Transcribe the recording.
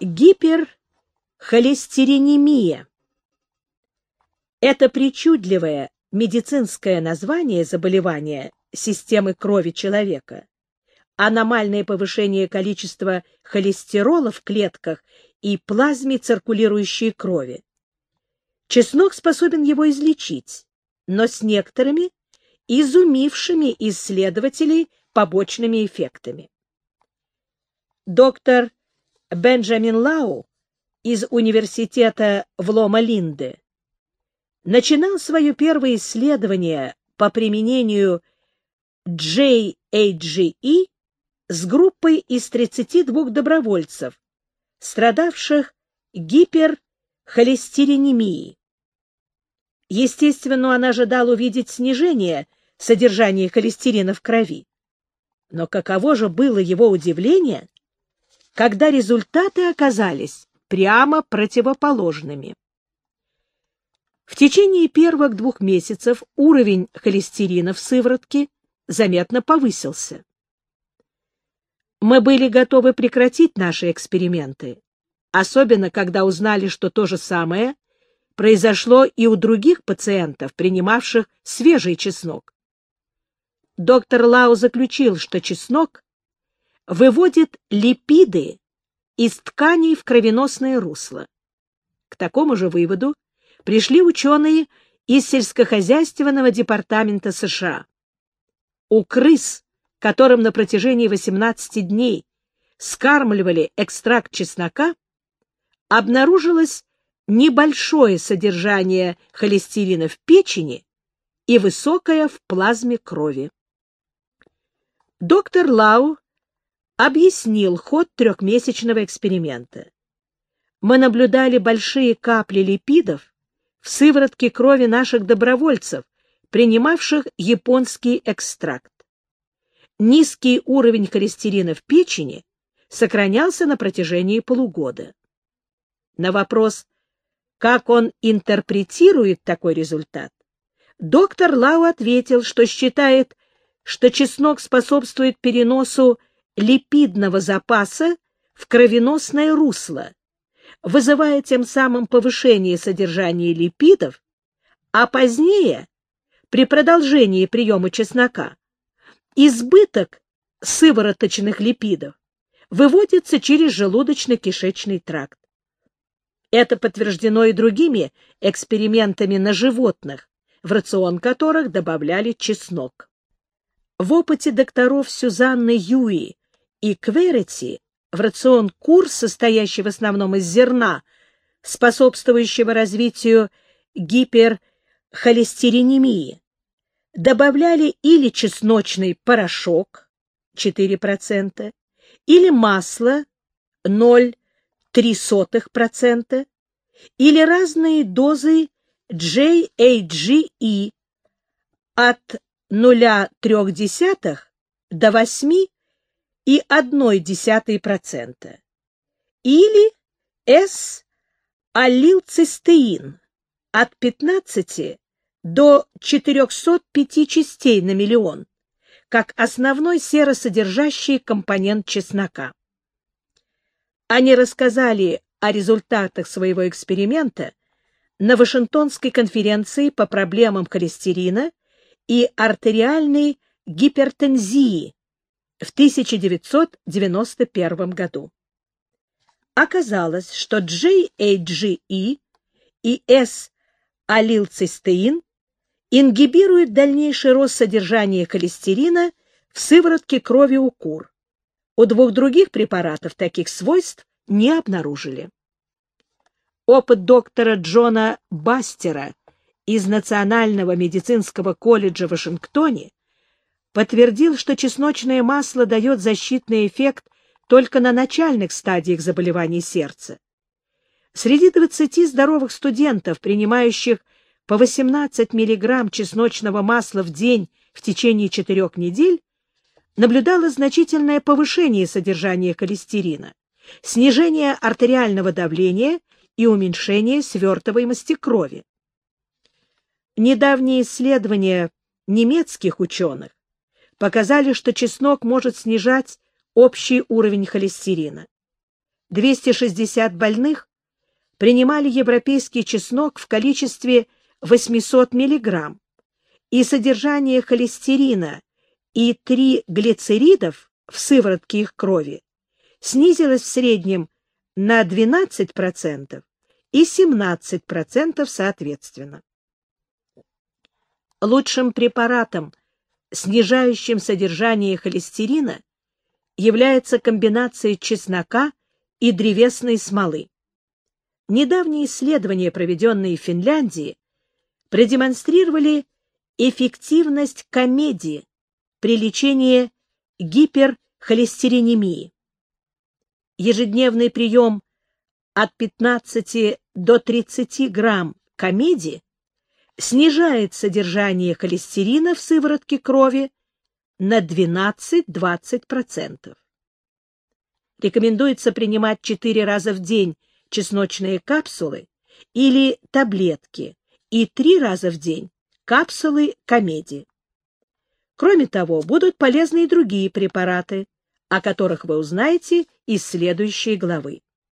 Гиперхолестеринемия. Это причудливое медицинское название заболевания системы крови человека, аномальное повышение количества холестерола в клетках и плазме циркулирующей крови. Чеснок способен его излечить, но с некоторыми изумившими исследователей побочными эффектами. Доктор Бенджамин Лау из университета в Лома-Линде начинал свое первое исследование по применению JAGE с группой из 32 добровольцев, страдавших гиперхолестеринемией. Естественно, он ожидал увидеть снижение содержания холестерина в крови. Но каково же было его удивление, когда результаты оказались прямо противоположными. В течение первых двух месяцев уровень холестерина в сыворотке заметно повысился. Мы были готовы прекратить наши эксперименты, особенно когда узнали, что то же самое произошло и у других пациентов, принимавших свежий чеснок. Доктор Лау заключил, что чеснок выводит липиды из тканей в кровеносное русло. К такому же выводу пришли ученые из сельскохозяйственного департамента США. У крыс, которым на протяжении 18 дней скармливали экстракт чеснока, обнаружилось небольшое содержание холестерина в печени и высокое в плазме крови. Доктор Лау объяснил ход трехмесячного эксперимента. Мы наблюдали большие капли липидов в сыворотке крови наших добровольцев, принимавших японский экстракт. Низкий уровень холестерина в печени сохранялся на протяжении полугода. На вопрос, как он интерпретирует такой результат, доктор Лау ответил, что считает, что чеснок способствует переносу липидного запаса в кровеносное русло, вызывая тем самым повышение содержания липидов, а позднее, при продолжении приема чеснока, избыток сывороточных липидов выводится через желудочно-кишечный тракт. Это подтверждено и другими экспериментами на животных, в рацион которых добавляли чеснок. В опыте докторов Сюзанны Юи и Кверити в рацион кур, состоящий в основном из зерна, способствующего развитию гиперхолестеринемии, добавляли или чесночный порошок 4%, или масло 0,03%, или разные дозы JAGE от 0,3 до 8 и 0,1%, или С-аллилцистеин от 15 до 405 частей на миллион, как основной серосодержащий компонент чеснока. Они рассказали о результатах своего эксперимента на Вашингтонской конференции по проблемам холестерина и артериальной гипертензии в 1991 году. Оказалось, что GAGE и S-алилцистеин ингибируют дальнейший рост содержания холестерина в сыворотке крови у кур. У двух других препаратов таких свойств не обнаружили. Опыт доктора Джона Бастера из Национального медицинского колледжа в Вашингтоне подтвердил, что чесночное масло дает защитный эффект только на начальных стадиях заболеваний сердца. Среди 20 здоровых студентов, принимающих по 18 мг чесночного масла в день в течение четырех недель, наблюдалось значительное повышение содержания холестерина, снижение артериального давления и уменьшение свертываемости крови. Недавние исследования немецких ученых показали, что чеснок может снижать общий уровень холестерина. 260 больных принимали европейский чеснок в количестве 800 мг, и содержание холестерина и триглицеридов в сыворотке их крови снизилось в среднем на 12% и 17% соответственно. Лучшим препаратом, снижающим содержание холестерина, является комбинация чеснока и древесной смолы. Недавние исследования, проведенные в Финляндии, продемонстрировали эффективность комедии при лечении гиперхолестеринемии. Ежедневный прием от 15 до 30 грамм комедии снижает содержание холестерина в сыворотке крови на 12-20%. Рекомендуется принимать 4 раза в день чесночные капсулы или таблетки и 3 раза в день капсулы комедии. Кроме того, будут полезны и другие препараты, о которых вы узнаете из следующей главы.